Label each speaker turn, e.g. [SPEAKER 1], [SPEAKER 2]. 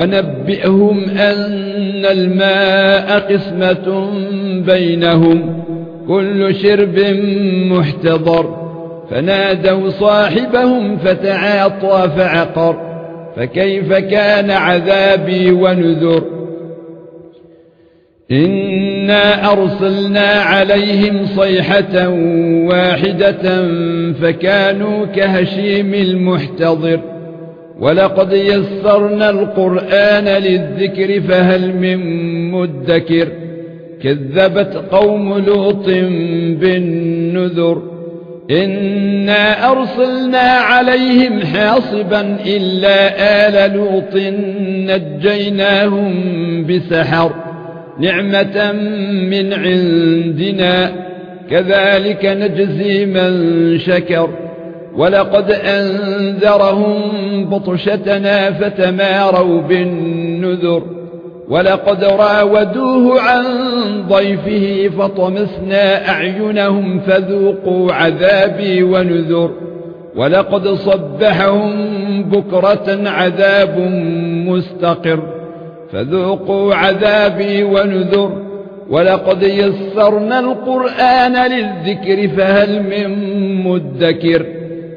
[SPEAKER 1] أنبئهم أن الماء قسمة بينهم كل شرب محتضر. فنادوا صاحبهم فتعاطى فعقر فكيف كان عذابي ونذر؟ إنا أرسلنا عليهم صيحة واحدة فكانوا كهشيم المحتضر. ولقد يسرنا القرآن للذكر فهل من مدكر كذبت قوم لوط بالنذر إنا أرسلنا عليهم حاصبا إلا آل لوط نجيناهم بسحر نعمة من عندنا كذلك نجزي من شكر ولقد أنذرهم بطشتنا فتماروا بالنذر. ولقد راودوه عن ضيفه فطمسنا أعينهم فذوقوا عذابي ونذر. ولقد صبحهم بكرة عذاب مستقر. فذوقوا عذابي ونذر. ولقد يسرنا القرآن للذكر فهل من مدكر.